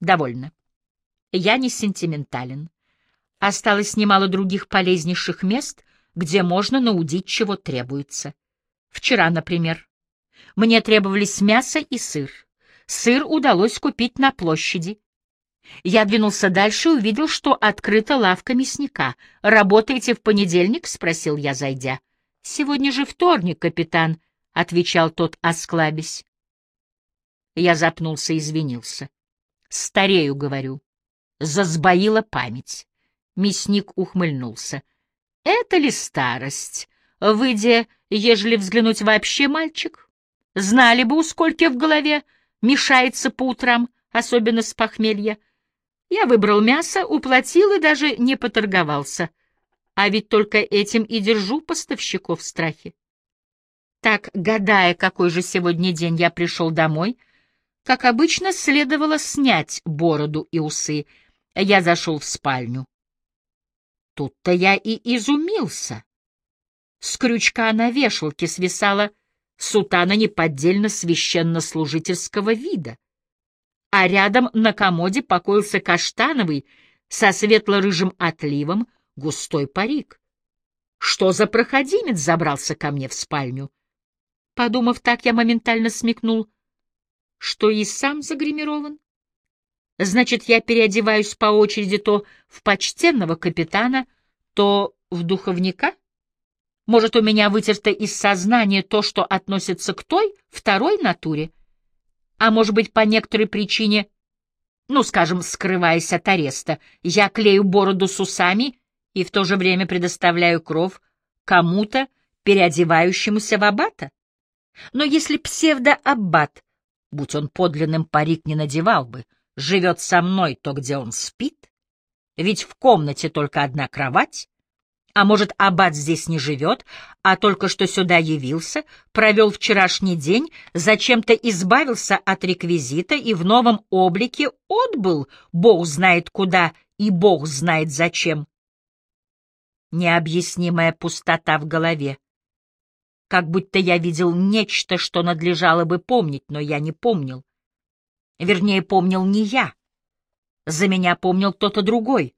Довольно. Я не сентиментален. Осталось немало других полезнейших мест, где можно наудить, чего требуется. Вчера, например, мне требовались мясо и сыр. Сыр удалось купить на площади. Я двинулся дальше и увидел, что открыта лавка мясника. «Работаете в понедельник?» — спросил я, зайдя. «Сегодня же вторник, капитан», — отвечал тот, осклабясь. Я запнулся и извинился. «Старею, — говорю. Засбоила память». Мясник ухмыльнулся. «Это ли старость? Выйдя, ежели взглянуть вообще, мальчик? Знали бы, у скольки в голове мешается по утрам, особенно с похмелья. Я выбрал мясо, уплатил и даже не поторговался. А ведь только этим и держу поставщиков в страхе. Так, гадая, какой же сегодня день я пришел домой, как обычно, следовало снять бороду и усы. Я зашел в спальню. Тут-то я и изумился. С крючка на вешалке свисала сутана неподдельно священнослужительского вида а рядом на комоде покоился каштановый со светло-рыжим отливом густой парик. Что за проходимец забрался ко мне в спальню? Подумав так, я моментально смекнул, что и сам загримирован. Значит, я переодеваюсь по очереди то в почтенного капитана, то в духовника? Может, у меня вытерто из сознания то, что относится к той, второй натуре? А может быть, по некоторой причине, ну, скажем, скрываясь от ареста, я клею бороду с усами и в то же время предоставляю кров кому-то, переодевающемуся в аббата? Но если псевдо-аббат, будь он подлинным, парик не надевал бы, живет со мной, то где он спит? Ведь в комнате только одна кровать, а может, аббат здесь не живет, а только что сюда явился, провел вчерашний день, зачем-то избавился от реквизита и в новом облике отбыл, бог знает куда и бог знает зачем. Необъяснимая пустота в голове. Как будто я видел нечто, что надлежало бы помнить, но я не помнил. Вернее, помнил не я. За меня помнил кто-то другой.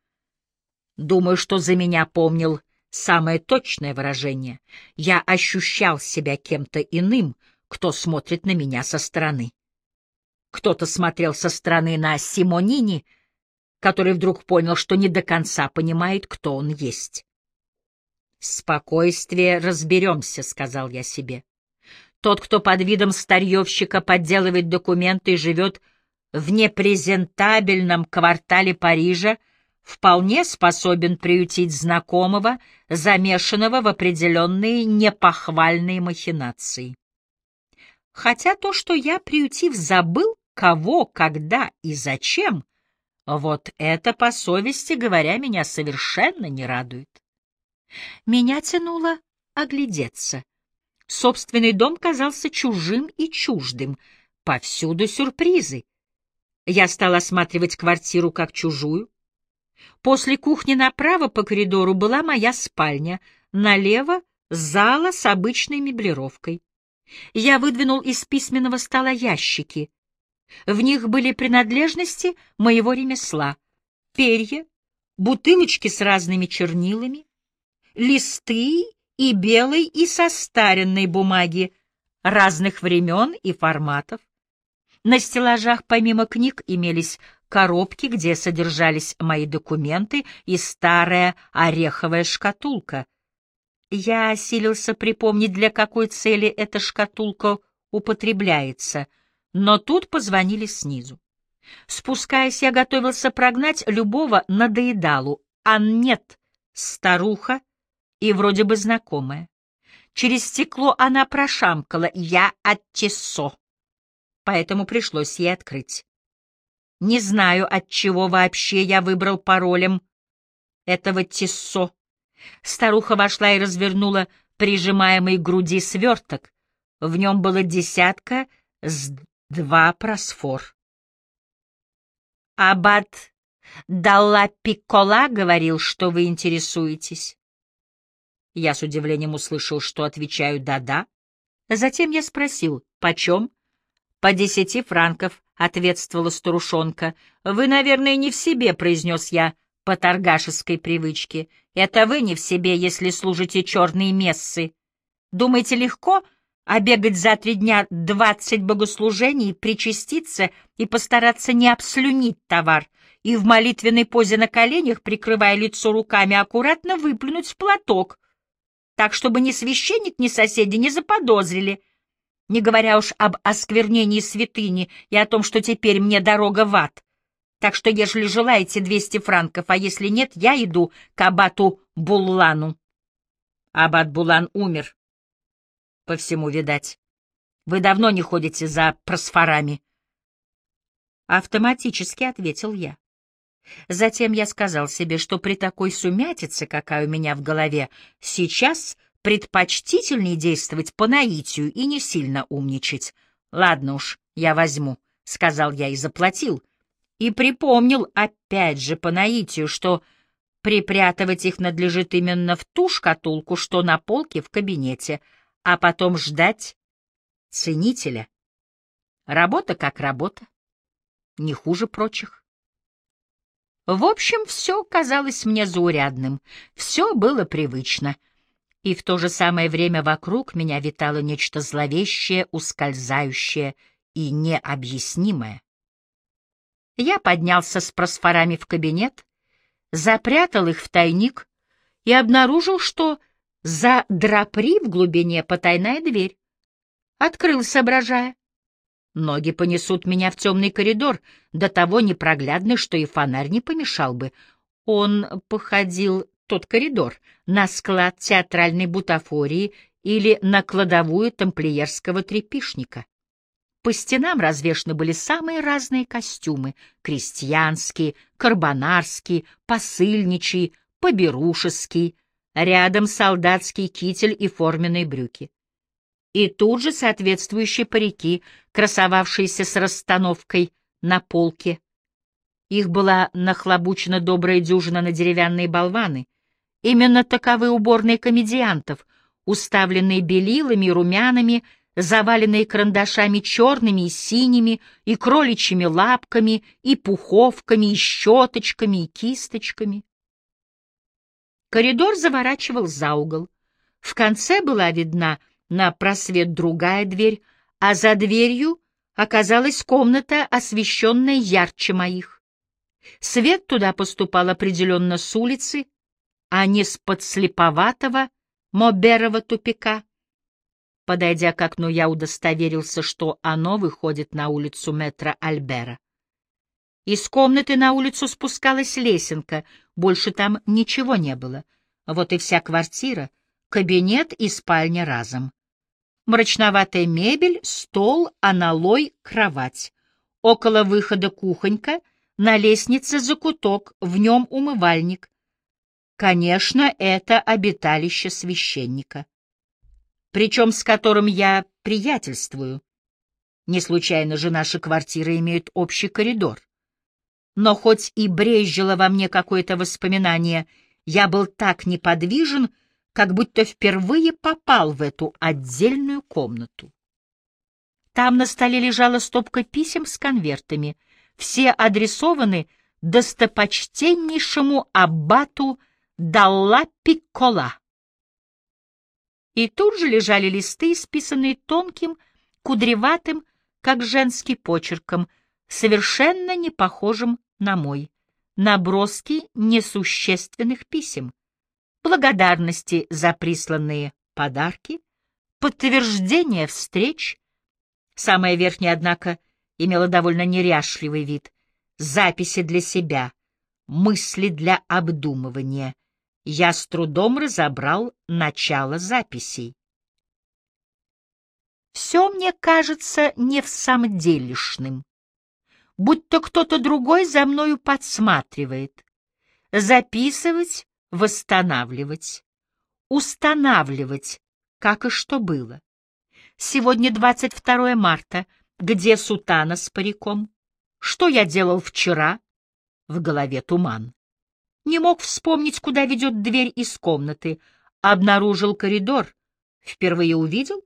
Думаю, что за меня помнил самое точное выражение. Я ощущал себя кем-то иным, кто смотрит на меня со стороны. Кто-то смотрел со стороны на Симонини, который вдруг понял, что не до конца понимает, кто он есть. «Спокойствие, разберемся», — сказал я себе. «Тот, кто под видом старьевщика подделывает документы и живет в непрезентабельном квартале Парижа, вполне способен приютить знакомого, замешанного в определенные непохвальные махинации. Хотя то, что я, приютив, забыл, кого, когда и зачем, вот это, по совести говоря, меня совершенно не радует. Меня тянуло оглядеться. Собственный дом казался чужим и чуждым, повсюду сюрпризы. Я стал осматривать квартиру как чужую, После кухни направо по коридору была моя спальня, налево — зала с обычной меблировкой. Я выдвинул из письменного стола ящики. В них были принадлежности моего ремесла. Перья, бутылочки с разными чернилами, листы и белой, и состаренной бумаги разных времен и форматов. На стеллажах помимо книг имелись коробки, где содержались мои документы, и старая ореховая шкатулка. Я осилился припомнить, для какой цели эта шкатулка употребляется, но тут позвонили снизу. Спускаясь, я готовился прогнать любого надоедалу, а нет, старуха и вроде бы знакомая. Через стекло она прошамкала «Я от Тесо», поэтому пришлось ей открыть. Не знаю, от чего вообще я выбрал паролем этого Тиссо. Старуха вошла и развернула прижимаемый к груди сверток. В нем было десятка с два просфор. Аббат Далла Пиккола говорил, что вы интересуетесь. Я с удивлением услышал, что отвечаю «да-да». Затем я спросил, почем? По десяти франков, ответствовала старушонка. «Вы, наверное, не в себе», — произнес я по торгашеской привычке. «Это вы не в себе, если служите черные мессы. Думаете, легко обегать за три дня двадцать богослужений, причаститься и постараться не обслюнить товар, и в молитвенной позе на коленях, прикрывая лицо руками, аккуратно выплюнуть в платок, так, чтобы ни священник, ни соседи не заподозрили, не говоря уж об осквернении святыни и о том, что теперь мне дорога в ад. Так что, ежели желаете 200 франков, а если нет, я иду к абату Буллану. Абат Булан умер. По всему, видать. Вы давно не ходите за просфорами. Автоматически ответил я. Затем я сказал себе, что при такой сумятице, какая у меня в голове, сейчас предпочтительнее действовать по наитию и не сильно умничать. «Ладно уж, я возьму», — сказал я и заплатил. И припомнил опять же по наитию, что припрятывать их надлежит именно в ту шкатулку, что на полке в кабинете, а потом ждать ценителя. Работа как работа, не хуже прочих. В общем, все казалось мне заурядным, все было привычно — и в то же самое время вокруг меня витало нечто зловещее, ускользающее и необъяснимое. Я поднялся с просфорами в кабинет, запрятал их в тайник и обнаружил, что за драпри в глубине потайная дверь. Открыл, соображая. Ноги понесут меня в темный коридор, до того непроглядный, что и фонарь не помешал бы. Он походил тот коридор, на склад театральной бутафории или на кладовую тамплиерского трепишника. По стенам развешаны были самые разные костюмы — крестьянские, карбонарские, посыльничий, поберушеский, рядом солдатский китель и форменные брюки. И тут же соответствующие парики, красовавшиеся с расстановкой на полке. Их была нахлобучена добрая дюжина на деревянные болваны — Именно таковы уборные комедиантов, уставленные белилами и румянами, заваленные карандашами черными и синими, и кроличьими лапками, и пуховками, и щеточками, и кисточками. Коридор заворачивал за угол. В конце была видна на просвет другая дверь, а за дверью оказалась комната, освещенная ярче моих. Свет туда поступал определенно с улицы, а не с подслеповатого Моберова тупика. Подойдя к окну, я удостоверился, что оно выходит на улицу метра Альбера. Из комнаты на улицу спускалась лесенка, больше там ничего не было. Вот и вся квартира, кабинет и спальня разом. Мрачноватая мебель, стол, аналой, кровать. Около выхода кухонька, на лестнице закуток, в нем умывальник, Конечно, это обиталище священника, причем с которым я приятельствую. Не случайно же наши квартиры имеют общий коридор. Но хоть и брезжило во мне какое-то воспоминание, я был так неподвижен, как будто впервые попал в эту отдельную комнату. Там на столе лежала стопка писем с конвертами, все адресованы достопочтеннейшему аббату Далла Пиккола. И тут же лежали листы, исписанные тонким, кудреватым, как женский почерком, совершенно не похожим на мой, наброски несущественных писем, благодарности за присланные подарки, подтверждение встреч. Самая верхняя, однако, имела довольно неряшливый вид, записи для себя, мысли для обдумывания — я с трудом разобрал начало записей. Все мне кажется не в самом делешным, будто кто-то другой за мною подсматривает. Записывать, восстанавливать, устанавливать, как и что было. Сегодня 22 марта, где сутана с париком? Что я делал вчера? В голове туман. Не мог вспомнить, куда ведет дверь из комнаты. Обнаружил коридор. Впервые увидел.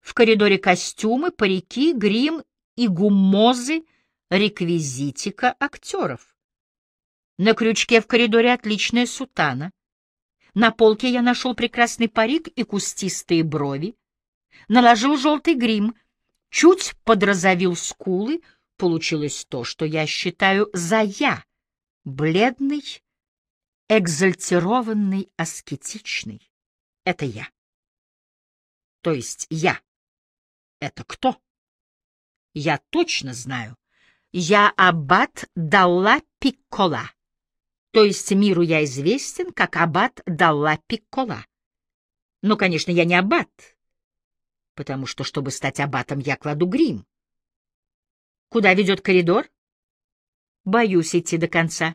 В коридоре костюмы, парики, грим и гуммозы реквизитика актеров. На крючке в коридоре отличная сутана. На полке я нашел прекрасный парик и кустистые брови. Наложил желтый грим, чуть подрозовил скулы. Получилось то, что я считаю за «я». Бледный, экзальтированный, аскетичный. Это я. То есть я. Это кто? Я точно знаю. Я аббат Далла Пиккола. То есть миру я известен как аббат Далла Пиккола. Но, конечно, я не аббат, потому что, чтобы стать аббатом, я кладу грим. Куда ведет коридор? Боюсь идти до конца.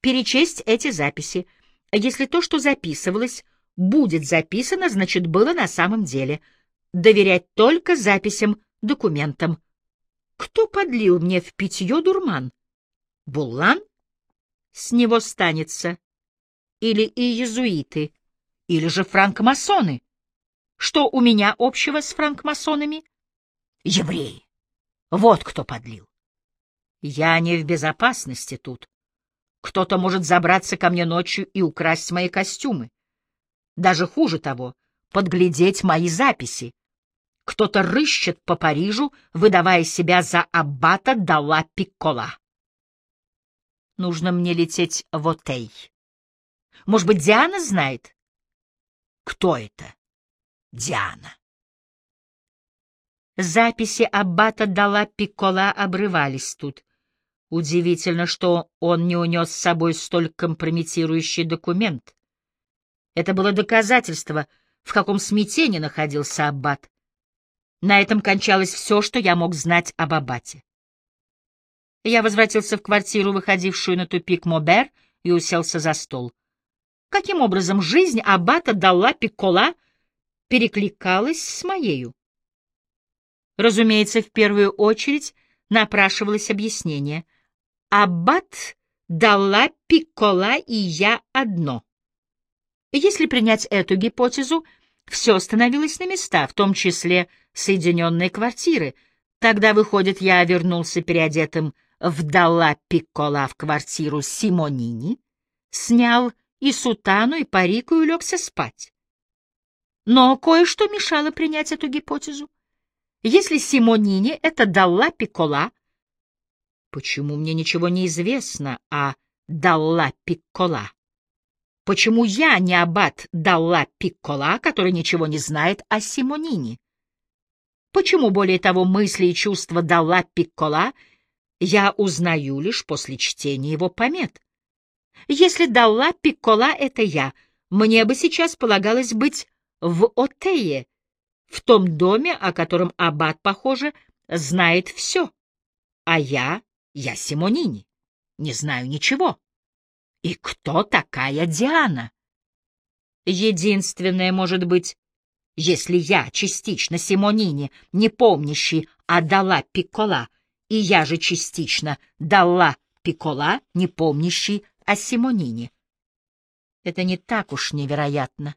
Перечесть эти записи. Если то, что записывалось, будет записано, значит, было на самом деле. Доверять только записям, документам. Кто подлил мне в питье дурман? Буллан? С него станется. Или и иезуиты, или же франкмасоны. Что у меня общего с франкмасонами? Евреи. Вот кто подлил. Я не в безопасности тут. Кто-то может забраться ко мне ночью и украсть мои костюмы. Даже хуже того, подглядеть мои записи. Кто-то рыщет по Парижу, выдавая себя за аббата Дала Пиккола. Нужно мне лететь в Отей. Может быть, Диана знает? Кто это? Диана. Записи аббата Дала Пиккола обрывались тут. Удивительно, что он не унес с собой столь компрометирующий документ. Это было доказательство, в каком смятении находился аббат. На этом кончалось все, что я мог знать об аббате. Я возвратился в квартиру, выходившую на тупик Мобер, и уселся за стол. Каким образом жизнь аббата Далла Пиккола перекликалась с моею? Разумеется, в первую очередь напрашивалось объяснение. Аббат Далла Пиккола и я одно — если принять эту гипотезу, все становилось на места, в том числе соединенные квартиры. Тогда, выходит, я вернулся переодетым в Далла Пиккола в квартиру Симонини, снял и сутану, и парик, и улегся спать. Но кое-что мешало принять эту гипотезу. Если Симонини — это Далла Пиккола, почему мне ничего не известно о Далла Пиккола? Почему я не аббат Далла Пиккола, который ничего не знает о Симонине? Почему, более того, мысли и чувства Далла Пиккола я узнаю лишь после чтения его помет? Если Далла Пиккола — это я, мне бы сейчас полагалось быть в Отее, в том доме, о котором аббат, похоже, знает все. А я, я Симонини, не знаю ничего. И кто такая Диана? Единственное, может быть, если я частично Симонини, не помнящий, а дала Пикола, и я же частично дала Пикола, не помнящий о Симонине. Это не так уж невероятно.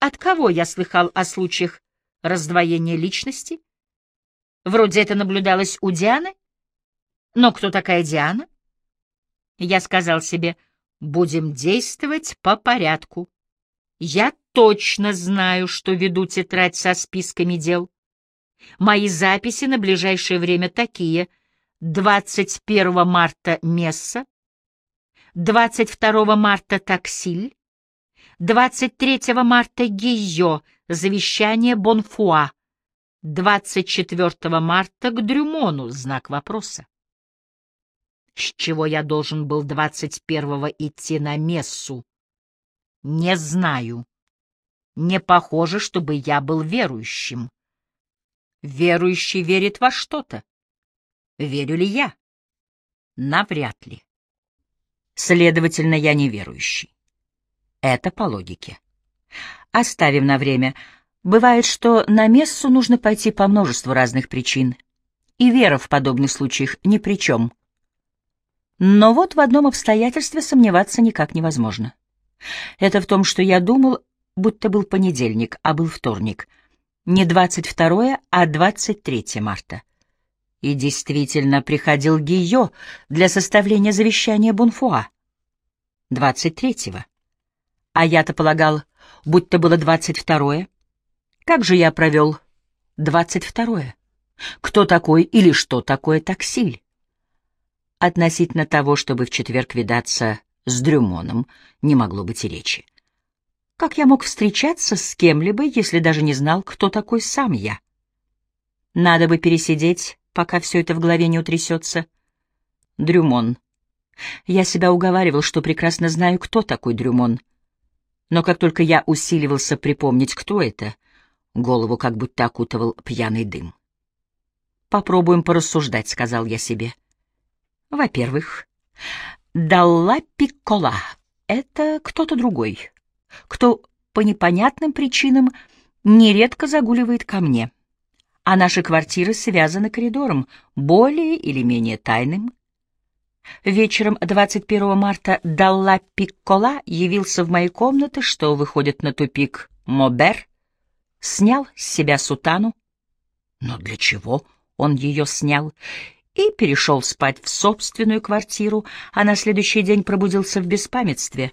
От кого я слыхал о случаях раздвоения личности? Вроде это наблюдалось у Дианы. Но кто такая Диана? Я сказал себе, будем действовать по порядку. Я точно знаю, что веду тетрадь со списками дел. Мои записи на ближайшее время такие. 21 марта — Месса, 22 марта — Таксиль, 23 марта — Гийо, завещание Бонфуа, 24 марта — к Дрюмону, знак вопроса с чего я должен был двадцать первого идти на мессу. Не знаю. Не похоже, чтобы я был верующим. Верующий верит во что-то. Верю ли я? Навряд ли. Следовательно, я не верующий. Это по логике. Оставим на время. Бывает, что на мессу нужно пойти по множеству разных причин. И вера в подобных случаях ни при чем. Но вот в одном обстоятельстве сомневаться никак невозможно. Это в том, что я думал, будто был понедельник, а был вторник. Не 22, а 23 марта. И действительно приходил Гийо для составления завещания Бунфуа. Двадцать третьего. А я-то полагал, будь-то было двадцать второе. Как же я провел двадцать второе? Кто такой или что такое таксиль? Относительно того, чтобы в четверг видаться с Дрюмоном, не могло быть и речи. Как я мог встречаться с кем-либо, если даже не знал, кто такой сам я? Надо бы пересидеть, пока все это в голове не утрясется. Дрюмон. Я себя уговаривал, что прекрасно знаю, кто такой Дрюмон. Но как только я усиливался припомнить, кто это, голову как будто окутывал пьяный дым. «Попробуем порассуждать», — сказал я себе. «Во-первых, Далла Пиккола — это кто-то другой, кто по непонятным причинам нередко загуливает ко мне, а наши квартиры связаны коридором, более или менее тайным. Вечером 21 марта Далла Пиккола явился в мои комнаты, что выходит на тупик Мобер, снял с себя сутану. Но для чего? он ее снял и перешел спать в собственную квартиру, а на следующий день пробудился в беспамятстве.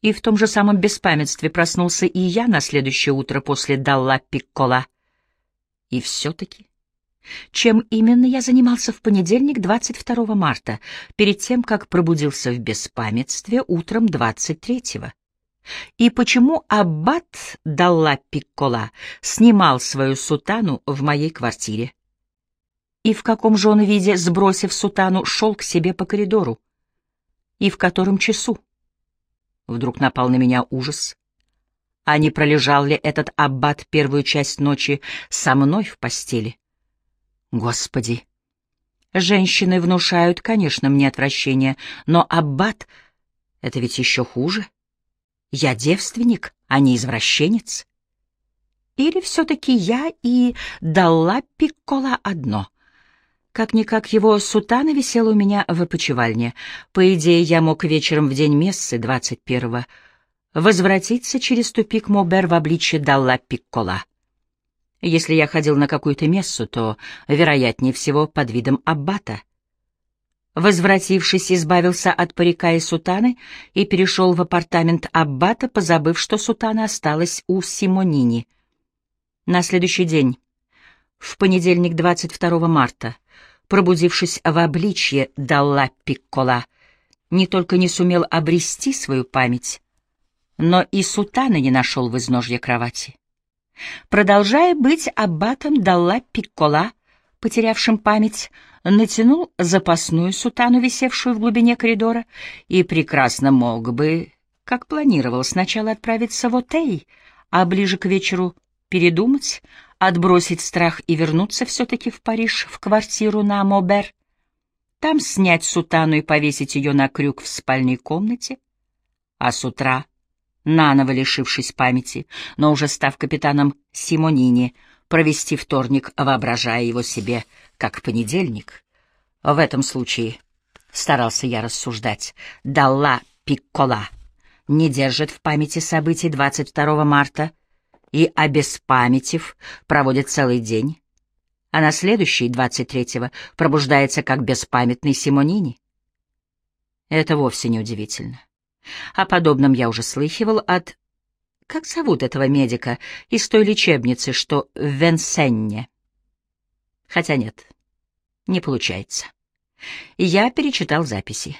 И в том же самом беспамятстве проснулся и я на следующее утро после Далла Пиккола. И все-таки... Чем именно я занимался в понедельник, 22 марта, перед тем, как пробудился в беспамятстве утром 23-го? И почему аббат Далла Пиккола снимал свою сутану в моей квартире? и в каком же он виде, сбросив сутану, шел к себе по коридору, и в котором часу. Вдруг напал на меня ужас. А не пролежал ли этот аббат первую часть ночи со мной в постели? Господи! Женщины внушают, конечно, мне отвращение, но аббат — это ведь еще хуже. Я девственник, а не извращенец. Или все-таки я и дала Пиккола одно — как-никак его сутана висела у меня в опочивальне. По идее, я мог вечером в день мессы, двадцать первого, возвратиться через тупик Мобер в обличье Далла Пиккола. Если я ходил на какую-то мессу, то, вероятнее всего, под видом аббата. Возвратившись, избавился от парика и сутаны и перешел в апартамент аббата, позабыв, что сутана осталась у Симонини. На следующий день, в понедельник 22 марта, пробудившись в обличье Далла Пиккола, не только не сумел обрести свою память, но и сутана не нашел в изножье кровати. Продолжая быть аббатом Далла Пиккола, потерявшим память, натянул запасную сутану, висевшую в глубине коридора, и прекрасно мог бы, как планировал, сначала отправиться в Отей, а ближе к вечеру передумать, отбросить страх и вернуться все-таки в Париж, в квартиру на Мобер, там снять сутану и повесить ее на крюк в спальной комнате, а с утра, наново лишившись памяти, но уже став капитаном Симонини, провести вторник, воображая его себе как понедельник. В этом случае, старался я рассуждать, Далла Пиккола не держит в памяти событий 22 марта и, обеспамятив, проводит целый день, а на следующий, 23-го, пробуждается как беспамятный Симонини. Это вовсе не удивительно. О подобном я уже слыхивал от... Как зовут этого медика из той лечебницы, что в Венсенне? Хотя нет, не получается. Я перечитал записи.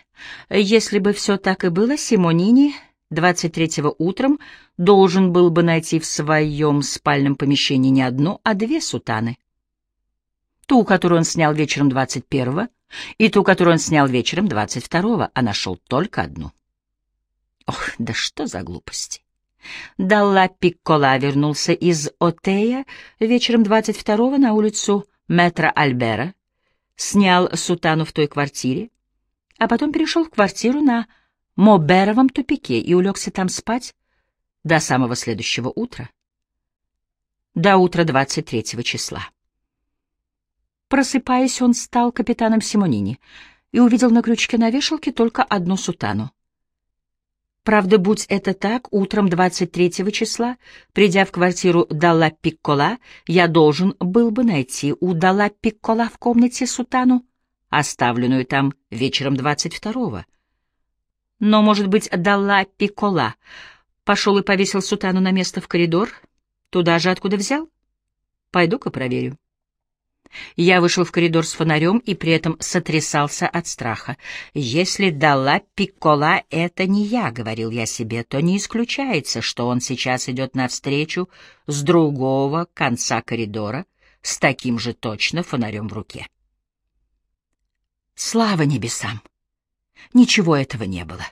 Если бы все так и было, Симонини 23-го утром должен был бы найти в своем спальном помещении не одну, а две сутаны. Ту, которую он снял вечером 21-го, и ту, которую он снял вечером 22-го, а нашел только одну. Ох, да что за глупости! Далла Пиккола вернулся из Отея вечером 22-го на улицу Метра Альбера, снял сутану в той квартире, а потом перешел в квартиру на Моберовом тупике и улегся там спать до самого следующего утра, до утра 23 числа. Просыпаясь, он стал капитаном Симонини и увидел на крючке на вешалке только одну сутану. Правда, будь это так, утром 23 числа, придя в квартиру Далла Пиккола, я должен был бы найти у Далла Пиккола в комнате сутану, оставленную там вечером 22-го. Но, может быть, Далла Пиккола пошел и повесил сутану на место в коридор, туда же, откуда взял? Пойду-ка проверю. Я вышел в коридор с фонарем и при этом сотрясался от страха. «Если дала Пиккола это не я», — говорил я себе, — «то не исключается, что он сейчас идет навстречу с другого конца коридора с таким же точно фонарем в руке». Слава небесам! Ничего этого не было.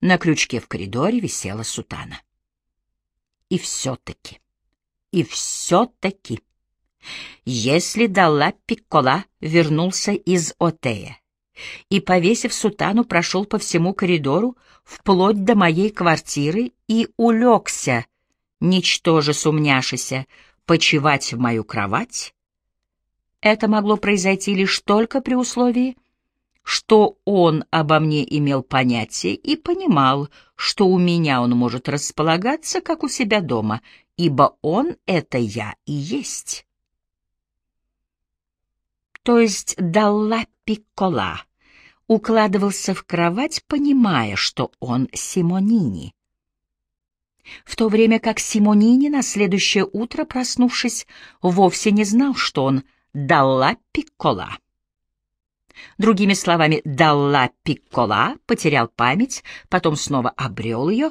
На крючке в коридоре висела сутана. И все-таки, и все-таки... Если Далла Пиккола вернулся из Отея и, повесив сутану, прошел по всему коридору вплоть до моей квартиры и улегся, ничтоже сумняшися, почевать в мою кровать, это могло произойти лишь только при условии, что он обо мне имел понятие и понимал, что у меня он может располагаться, как у себя дома, ибо он — это я и есть то есть Далла Пиккола, укладывался в кровать, понимая, что он Симонини. В то время как Симонини на следующее утро, проснувшись, вовсе не знал, что он Далла Пиккола. Другими словами, Далла Пиккола потерял память, потом снова обрел ее,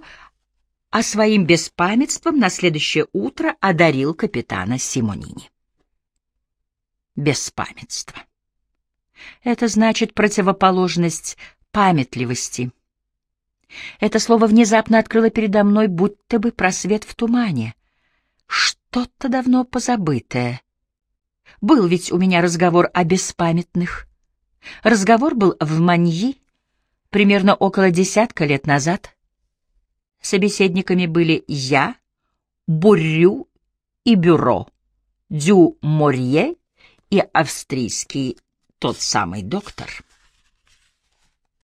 а своим беспамятством на следующее утро одарил капитана Симонини беспамятство. Это значит противоположность памятливости. Это слово внезапно открыло передо мной будто бы просвет в тумане. Что-то давно позабытое. Был ведь у меня разговор о беспамятных. Разговор был в Маньи примерно около десятка лет назад. Собеседниками были я, Буррю и Бюро, Дю Морье и австрийский тот самый доктор.